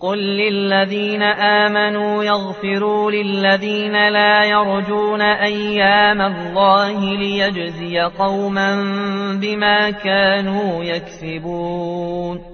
قل للذين آمنوا يغفروا للذين لا يرجون أيام الله ليجزي قوما بما كانوا يكسبون